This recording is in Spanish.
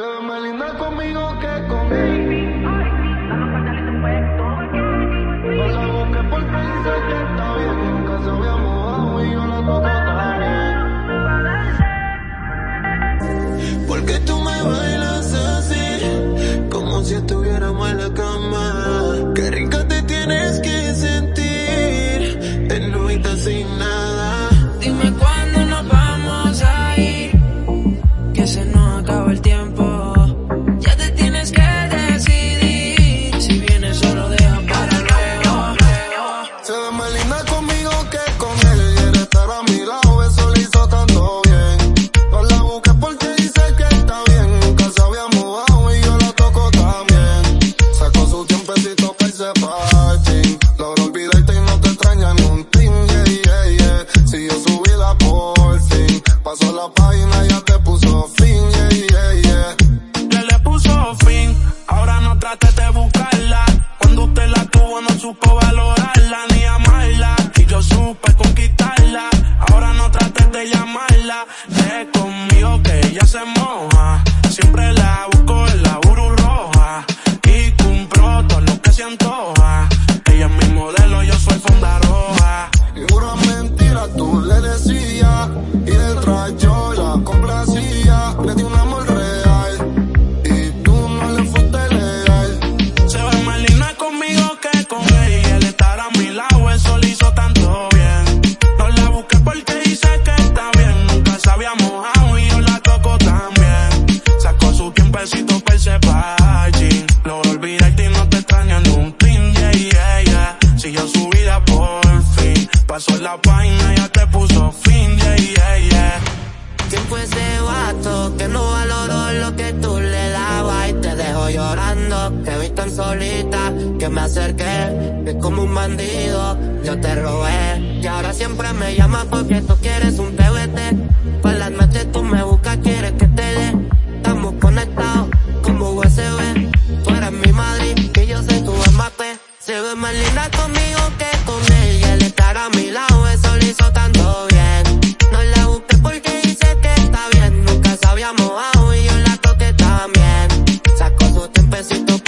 Se ve más linda conmigo que con él. Logró olvidarte y no te extraña ni un tin, yeah, yeah, yeah. Siguió su vida por fin. Pasó la página ya te puso fin, yeah, yeah, yeah. que le puso fin. Ahora no trates de buscarla. Cuando usted la tuvo no supo valorarla ni amarla. Y yo supe conquistarla. Ahora no trates de llamarla. De conmigo que ella se moja. Siempre la busco por fin. Pasó la página, ya te puso fin, yeah, yeah, yeah. ¿Quién fue ese vato que no valoró lo que tú le dabas y te dejó llorando? Te vi tan solita que me acerqué, que como un bandido yo te robé. Y ahora siempre me llamas porque tú quieres un TBT. Por las noches tú me buscas, quieres que te dé. Estamos conectados como USB. Tú eres mi Madrid y yo soy tu amate. Se ve más linda conmigo que conmigo estar a mi lado, eso le hizo tanto bien. No la busqué porque dice que está bien. Nunca se había mojado y yo la toqué también. Sacó su tiempecito